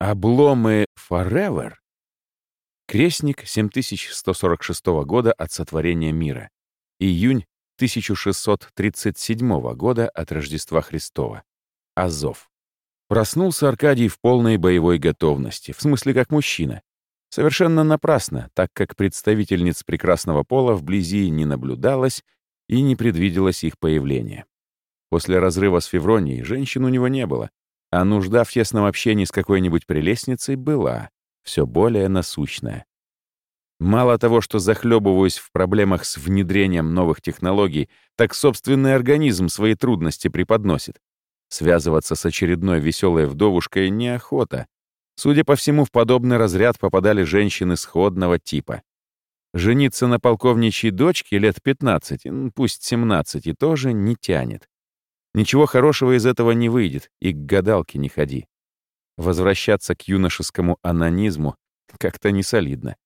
Обломы Forever? Крестник 7146 года от сотворения мира. Июнь 1637 года от Рождества Христова. Азов. Проснулся Аркадий в полной боевой готовности, в смысле как мужчина. Совершенно напрасно, так как представительниц прекрасного пола вблизи не наблюдалось и не предвиделось их появление. После разрыва с Февронией женщин у него не было, а нужда в тесном общении с какой-нибудь прелестницей была, все более насущная. Мало того, что захлебываюсь в проблемах с внедрением новых технологий, так собственный организм свои трудности преподносит. Связываться с очередной веселой вдовушкой неохота. Судя по всему, в подобный разряд попадали женщины сходного типа. Жениться на полковничьей дочке лет 15, пусть 17, и тоже не тянет. Ничего хорошего из этого не выйдет, и к гадалке не ходи. Возвращаться к юношескому анонизму как-то не солидно.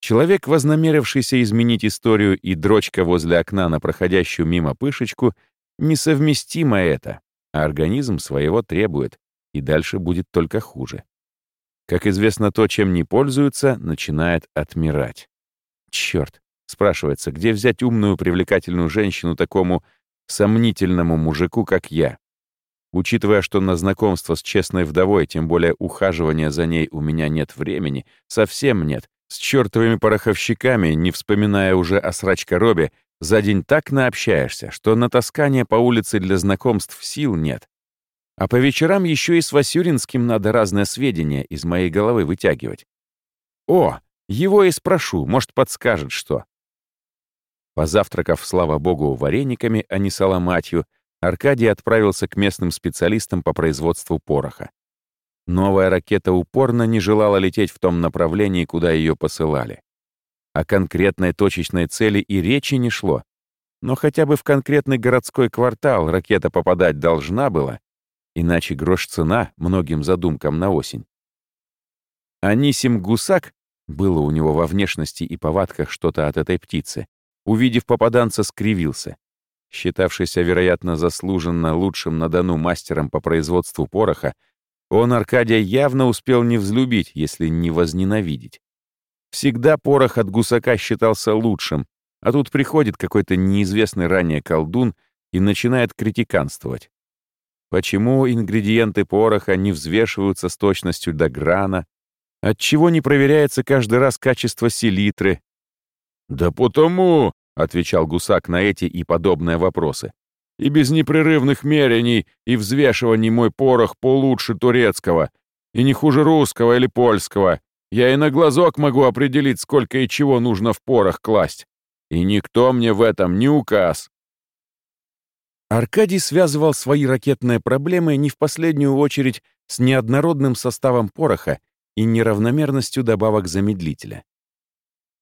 Человек, вознамерившийся изменить историю и дрочка возле окна на проходящую мимо пышечку, несовместимо это, а организм своего требует, и дальше будет только хуже. Как известно, то, чем не пользуются, начинает отмирать. Черт, спрашивается, где взять умную привлекательную женщину такому сомнительному мужику, как я? Учитывая, что на знакомство с честной вдовой, тем более ухаживания за ней у меня нет времени, совсем нет, с чертовыми пороховщиками, не вспоминая уже о срачкоробе, за день так наобщаешься, что на таскание по улице для знакомств сил нет. А по вечерам еще и с Васюринским надо разные сведения из моей головы вытягивать. О, его и спрошу, может, подскажет что. Позавтракав, слава богу, варениками, а не соломатью, Аркадий отправился к местным специалистам по производству пороха. Новая ракета упорно не желала лететь в том направлении, куда ее посылали. О конкретной точечной цели и речи не шло. Но хотя бы в конкретный городской квартал ракета попадать должна была, иначе грош цена многим задумкам на осень. Анисим Гусак, было у него во внешности и повадках что-то от этой птицы, увидев попаданца, скривился. Считавшийся, вероятно, заслуженно лучшим на Дону мастером по производству пороха, он Аркадия явно успел не взлюбить, если не возненавидеть. Всегда порох от гусака считался лучшим, а тут приходит какой-то неизвестный ранее колдун и начинает критиканствовать. Почему ингредиенты пороха не взвешиваются с точностью до грана? Отчего не проверяется каждый раз качество селитры? «Да потому», — отвечал гусак на эти и подобные вопросы, и без непрерывных мерений и взвешиваний мой порох получше турецкого, и не хуже русского или польского. Я и на глазок могу определить, сколько и чего нужно в порох класть. И никто мне в этом не указ. Аркадий связывал свои ракетные проблемы не в последнюю очередь с неоднородным составом пороха и неравномерностью добавок замедлителя.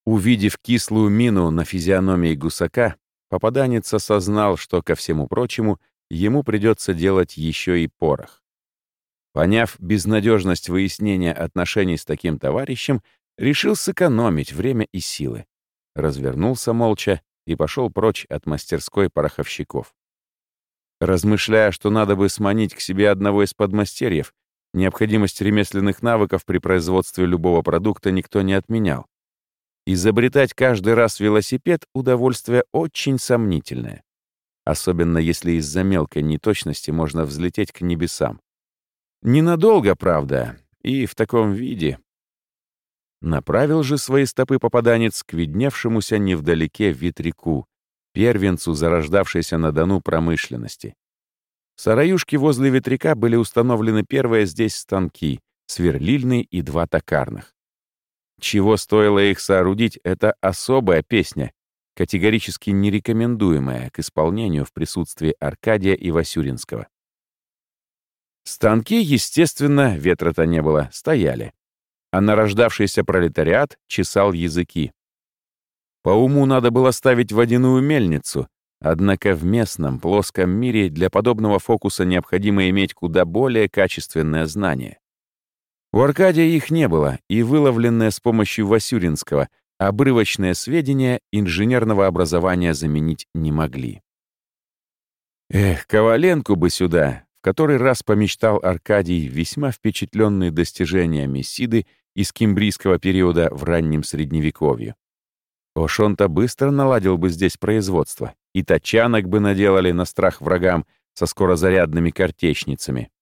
Увидев кислую мину на физиономии гусака, попаданец осознал, что, ко всему прочему, ему придется делать еще и порох. Поняв безнадежность выяснения отношений с таким товарищем, решил сэкономить время и силы. Развернулся молча и пошел прочь от мастерской пороховщиков. Размышляя, что надо бы сманить к себе одного из подмастерьев, необходимость ремесленных навыков при производстве любого продукта никто не отменял. Изобретать каждый раз велосипед — удовольствие очень сомнительное. Особенно если из-за мелкой неточности можно взлететь к небесам. Ненадолго, правда, и в таком виде. Направил же свои стопы попаданец к видневшемуся невдалеке ветряку, первенцу зарождавшейся на Дону промышленности. В сараюшке возле ветряка были установлены первые здесь станки, сверлильный и два токарных. Чего стоило их соорудить, это особая песня, категорически нерекомендуемая к исполнению в присутствии Аркадия и Васюринского. Станки, естественно, ветра-то не было, стояли. А нарождавшийся пролетариат чесал языки. По уму надо было ставить водяную мельницу, однако в местном плоском мире для подобного фокуса необходимо иметь куда более качественное знание. У Аркадия их не было, и выловленные с помощью Васюринского обрывочные сведения инженерного образования заменить не могли. Эх, Коваленку бы сюда, в который раз помечтал Аркадий, весьма впечатленный достижениями Сиды из кимбрийского периода в раннем Средневековье. Ошонта быстро наладил бы здесь производство, и тачанок бы наделали на страх врагам со скорозарядными картечницами.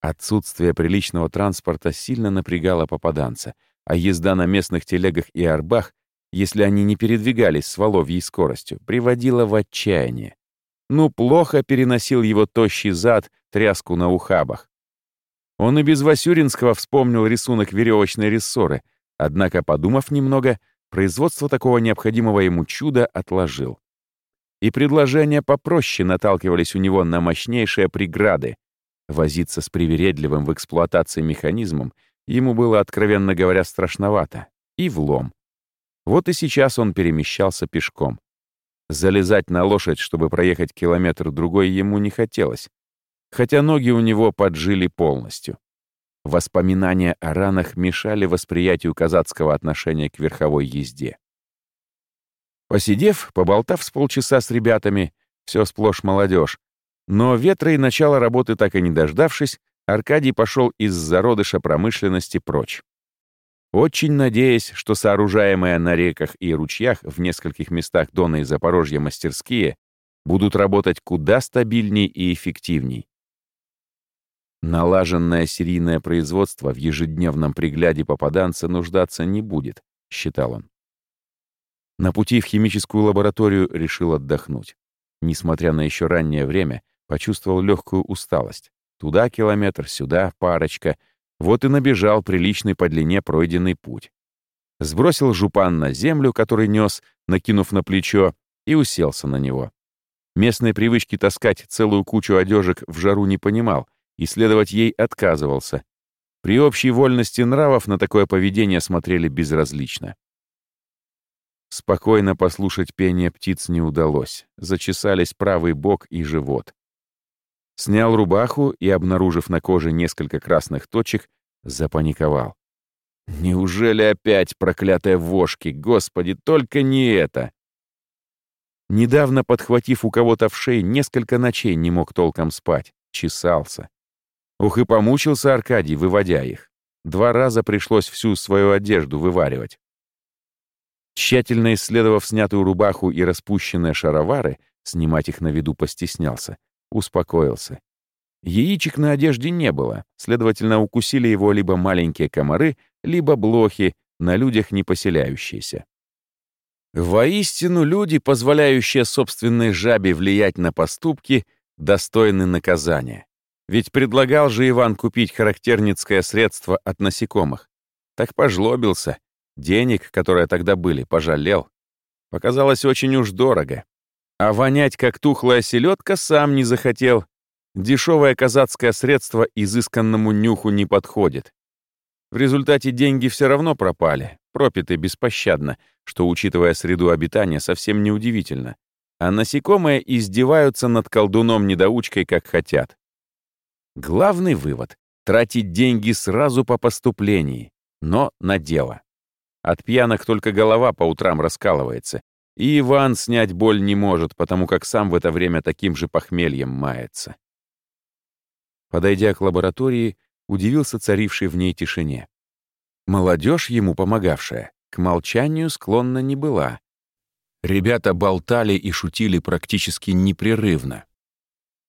Отсутствие приличного транспорта сильно напрягало попаданца, а езда на местных телегах и арбах, если они не передвигались с воловьей скоростью, приводила в отчаяние. Ну, плохо переносил его тощий зад тряску на ухабах. Он и без Васюринского вспомнил рисунок веревочной рессоры, однако, подумав немного, производство такого необходимого ему чуда отложил. И предложения попроще наталкивались у него на мощнейшие преграды. Возиться с привередливым в эксплуатации механизмом ему было, откровенно говоря, страшновато. И влом. Вот и сейчас он перемещался пешком. Залезать на лошадь, чтобы проехать километр-другой, ему не хотелось, хотя ноги у него поджили полностью. Воспоминания о ранах мешали восприятию казацкого отношения к верховой езде. Посидев, поболтав с полчаса с ребятами, все сплошь молодежь, но ветра и начала работы так и не дождавшись, Аркадий пошел из зародыша промышленности прочь очень надеясь, что сооружаемые на реках и ручьях в нескольких местах Дона и Запорожья мастерские будут работать куда стабильней и эффективней. Налаженное серийное производство в ежедневном пригляде попаданца нуждаться не будет, считал он. На пути в химическую лабораторию решил отдохнуть. Несмотря на еще раннее время, почувствовал легкую усталость. Туда километр, сюда парочка — вот и набежал приличный по длине пройденный путь. Сбросил жупан на землю, который нес, накинув на плечо, и уселся на него. Местной привычки таскать целую кучу одежек в жару не понимал и следовать ей отказывался. При общей вольности нравов на такое поведение смотрели безразлично. Спокойно послушать пение птиц не удалось. Зачесались правый бок и живот. Снял рубаху и, обнаружив на коже несколько красных точек, запаниковал. Неужели опять проклятые вошки? Господи, только не это! Недавно, подхватив у кого-то в шее, несколько ночей не мог толком спать. Чесался. Ух, и помучился Аркадий, выводя их. Два раза пришлось всю свою одежду вываривать. Тщательно исследовав снятую рубаху и распущенные шаровары, снимать их на виду постеснялся, Успокоился. Яичек на одежде не было, следовательно, укусили его либо маленькие комары, либо блохи, на людях не поселяющиеся. Воистину, люди, позволяющие собственной жабе влиять на поступки, достойны наказания. Ведь предлагал же Иван купить характерницкое средство от насекомых. Так пожлобился. Денег, которые тогда были, пожалел. Показалось очень уж дорого. А вонять, как тухлая селедка, сам не захотел. Дешевое казацкое средство изысканному нюху не подходит. В результате деньги все равно пропали, пропиты беспощадно, что, учитывая среду обитания, совсем неудивительно. А насекомые издеваются над колдуном-недоучкой, как хотят. Главный вывод — тратить деньги сразу по поступлении, но на дело. От пьяных только голова по утрам раскалывается, и Иван снять боль не может, потому как сам в это время таким же похмельем мается. Подойдя к лаборатории, удивился царивший в ней тишине. Молодежь, ему помогавшая, к молчанию склонна не была. Ребята болтали и шутили практически непрерывно.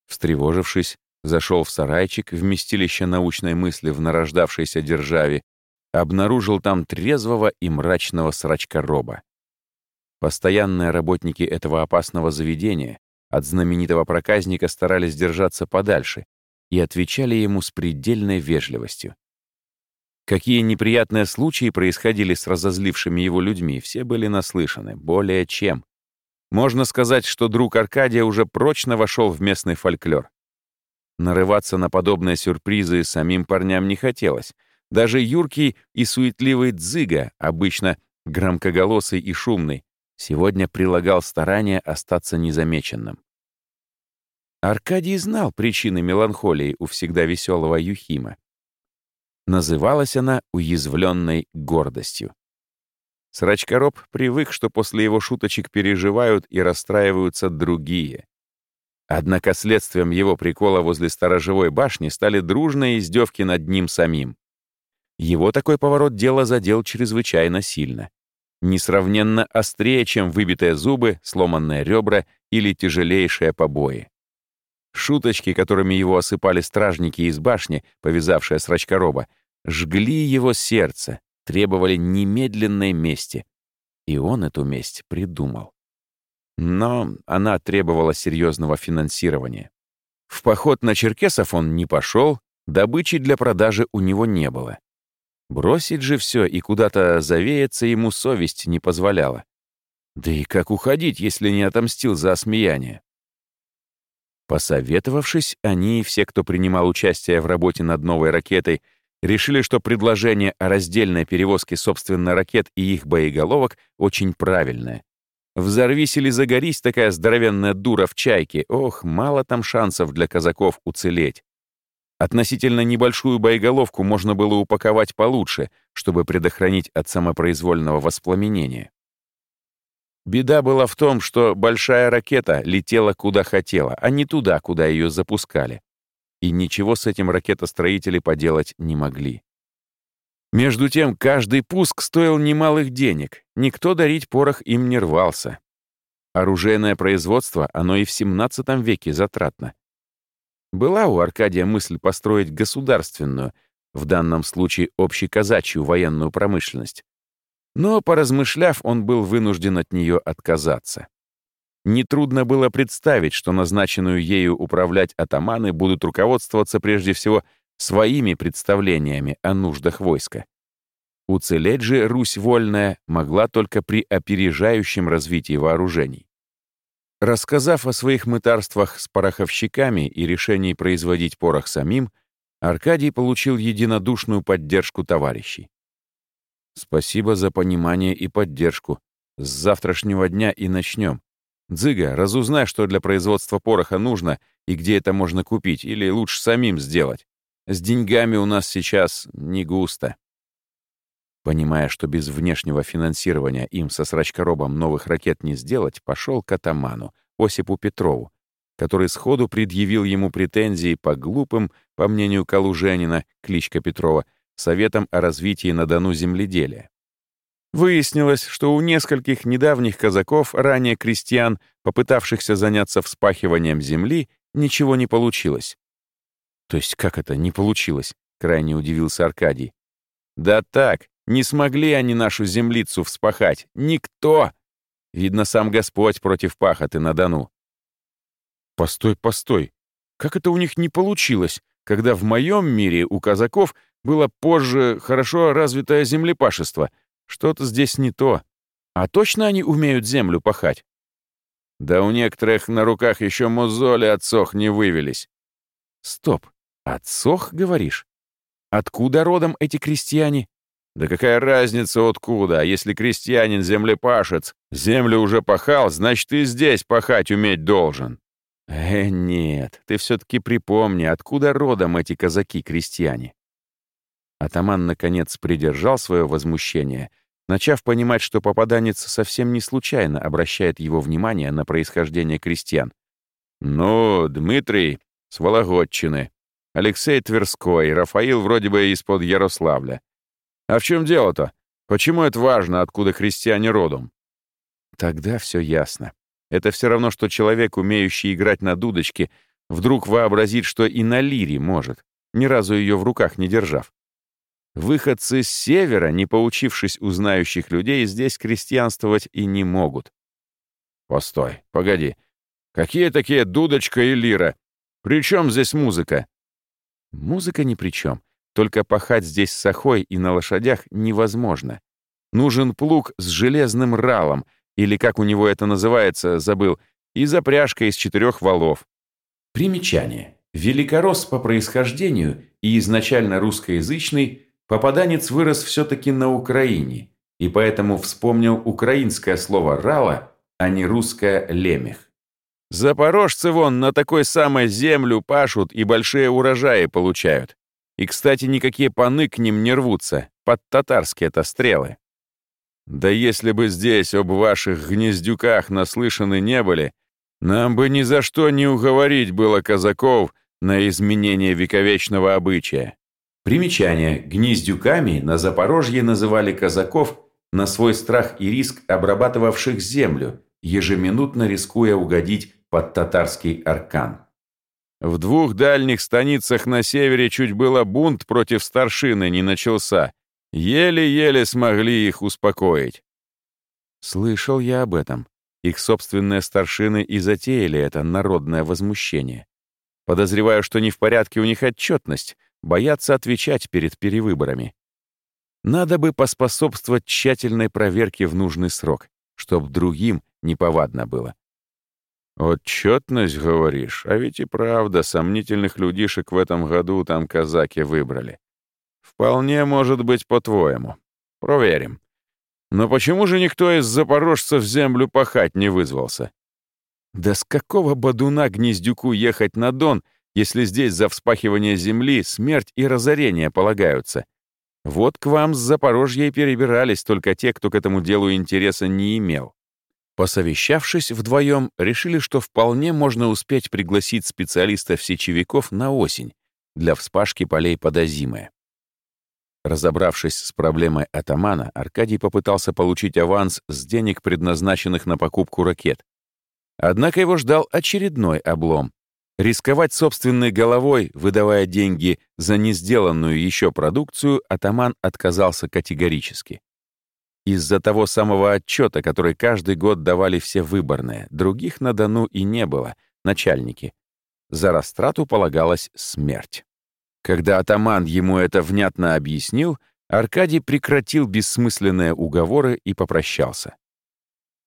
Встревожившись, зашел в сарайчик, вместилище научной мысли в нарождавшейся державе, обнаружил там трезвого и мрачного срачка-роба. Постоянные работники этого опасного заведения от знаменитого проказника старались держаться подальше и отвечали ему с предельной вежливостью. Какие неприятные случаи происходили с разозлившими его людьми, все были наслышаны, более чем. Можно сказать, что друг Аркадия уже прочно вошел в местный фольклор. Нарываться на подобные сюрпризы самим парням не хотелось. Даже юркий и суетливый Дзыга, обычно громкоголосый и шумный, сегодня прилагал старания остаться незамеченным. Аркадий знал причины меланхолии у всегда веселого Юхима. Называлась она уязвленной гордостью. Срачкороб привык, что после его шуточек переживают и расстраиваются другие. Однако следствием его прикола возле сторожевой башни стали дружные издевки над ним самим. Его такой поворот дела задел чрезвычайно сильно. Несравненно острее, чем выбитые зубы, сломанные ребра или тяжелейшие побои. Шуточки, которыми его осыпали стражники из башни, повязавшие срачкороба, жгли его сердце, требовали немедленной мести. И он эту месть придумал. Но она требовала серьезного финансирования. В поход на черкесов он не пошел, добычи для продажи у него не было. Бросить же все и куда-то завеяться ему совесть не позволяла. Да и как уходить, если не отомстил за осмеяние? Посоветовавшись, они все, кто принимал участие в работе над новой ракетой, решили, что предложение о раздельной перевозке собственно ракет и их боеголовок очень правильное. Взорвись или загорись такая здоровенная дура в чайке, ох, мало там шансов для казаков уцелеть. Относительно небольшую боеголовку можно было упаковать получше, чтобы предохранить от самопроизвольного воспламенения. Беда была в том, что большая ракета летела куда хотела, а не туда, куда ее запускали. И ничего с этим ракетостроители поделать не могли. Между тем, каждый пуск стоил немалых денег, никто дарить порох им не рвался. Оружейное производство, оно и в 17 веке затратно. Была у Аркадия мысль построить государственную, в данном случае общеказачью военную промышленность, но, поразмышляв, он был вынужден от нее отказаться. Нетрудно было представить, что назначенную ею управлять атаманы будут руководствоваться прежде всего своими представлениями о нуждах войска. Уцелеть же Русь вольная могла только при опережающем развитии вооружений. Рассказав о своих мытарствах с пороховщиками и решении производить порох самим, Аркадий получил единодушную поддержку товарищей. Спасибо за понимание и поддержку. С завтрашнего дня и начнем. Дзыга, разузнай, что для производства пороха нужно и где это можно купить, или лучше самим сделать. С деньгами у нас сейчас не густо. Понимая, что без внешнего финансирования им со срачкоробом новых ракет не сделать, пошел к атаману, Осипу Петрову, который сходу предъявил ему претензии по глупым, по мнению Калужанина, кличка Петрова, Советом о развитии на Дону земледелия. Выяснилось, что у нескольких недавних казаков, ранее крестьян, попытавшихся заняться вспахиванием земли, ничего не получилось. То есть как это не получилось? Крайне удивился Аркадий. Да так, не смогли они нашу землицу вспахать. Никто! Видно, сам Господь против пахоты на Дону. Постой, постой. Как это у них не получилось, когда в моем мире у казаков было позже хорошо развитое землепашество. Что-то здесь не то. А точно они умеют землю пахать? Да у некоторых на руках еще мозоли отсох не вывелись. Стоп, отсох, говоришь? Откуда родом эти крестьяне? Да какая разница откуда, если крестьянин землепашец, землю уже пахал, значит и здесь пахать уметь должен. Э, нет, ты все-таки припомни, откуда родом эти казаки-крестьяне. Атаман, наконец, придержал свое возмущение, начав понимать, что попаданец совсем не случайно обращает его внимание на происхождение крестьян. «Ну, Дмитрий с Вологодчины, Алексей Тверской, Рафаил вроде бы из-под Ярославля. А в чем дело-то? Почему это важно, откуда крестьяне родом?» Тогда все ясно. Это все равно, что человек, умеющий играть на дудочке, вдруг вообразит, что и на лире может, ни разу ее в руках не держав. Выходцы с севера, не поучившись у людей, здесь крестьянствовать и не могут. Постой, погоди. Какие такие дудочка и лира? При чем здесь музыка? Музыка ни при чем. Только пахать здесь с охой и на лошадях невозможно. Нужен плуг с железным ралом, или, как у него это называется, забыл, и запряжка из четырех валов. Примечание. Великорос по происхождению и изначально русскоязычный Попаданец вырос все-таки на Украине, и поэтому вспомнил украинское слово «рала», а не русское «лемех». Запорожцы вон на такой самой землю пашут и большие урожаи получают. И, кстати, никакие паны к ним не рвутся, под татарские это стрелы. Да если бы здесь об ваших гнездюках наслышаны не были, Нам бы ни за что не уговорить было казаков на изменение вековечного обычая. Примечание. Гнездюками на Запорожье называли казаков на свой страх и риск обрабатывавших землю, ежеминутно рискуя угодить под татарский аркан. В двух дальних станицах на севере чуть было бунт против старшины не начался. Еле-еле смогли их успокоить. Слышал я об этом. Их собственные старшины и затеяли это народное возмущение. Подозреваю, что не в порядке у них отчетность, боятся отвечать перед перевыборами. Надо бы поспособствовать тщательной проверке в нужный срок, чтоб другим неповадно было. «Отчетность, говоришь? А ведь и правда, сомнительных людишек в этом году там казаки выбрали. Вполне может быть по-твоему. Проверим. Но почему же никто из запорожцев землю пахать не вызвался? Да с какого бодуна гнездюку ехать на Дон, если здесь за вспахивание земли смерть и разорение полагаются? Вот к вам с Запорожья и перебирались только те, кто к этому делу интереса не имел. Посовещавшись вдвоем, решили, что вполне можно успеть пригласить специалистов-сечевиков на осень для вспашки полей под озимое. Разобравшись с проблемой атамана, Аркадий попытался получить аванс с денег, предназначенных на покупку ракет. Однако его ждал очередной облом. Рисковать собственной головой, выдавая деньги за не сделанную еще продукцию, атаман отказался категорически. Из-за того самого отчета, который каждый год давали все выборные, других на Дону и не было, начальники. За растрату полагалась смерть. Когда атаман ему это внятно объяснил, Аркадий прекратил бессмысленные уговоры и попрощался.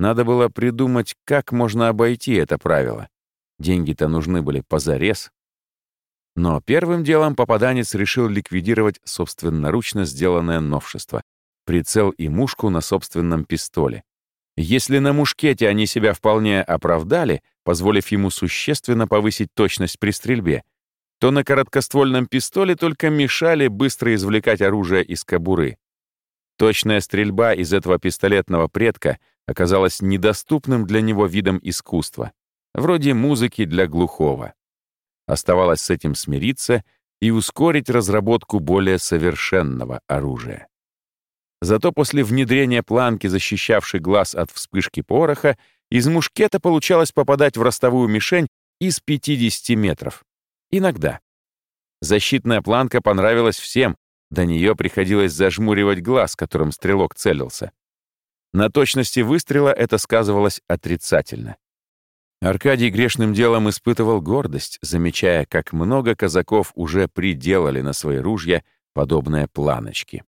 Надо было придумать, как можно обойти это правило. Деньги-то нужны были позарез. Но первым делом попаданец решил ликвидировать собственноручно сделанное новшество прицел и мушку на собственном пистоле. Если на мушкете они себя вполне оправдали, позволив ему существенно повысить точность при стрельбе, то на короткоствольном пистоле только мешали быстро извлекать оружие из кобуры. Точная стрельба из этого пистолетного предка оказалась недоступным для него видом искусства, вроде музыки для глухого. Оставалось с этим смириться и ускорить разработку более совершенного оружия. Зато после внедрения планки, защищавшей глаз от вспышки пороха, из мушкета получалось попадать в ростовую мишень из 50 метров. Иногда. Защитная планка понравилась всем, до нее приходилось зажмуривать глаз, которым стрелок целился. На точности выстрела это сказывалось отрицательно. Аркадий грешным делом испытывал гордость, замечая, как много казаков уже приделали на свои ружья подобные планочки.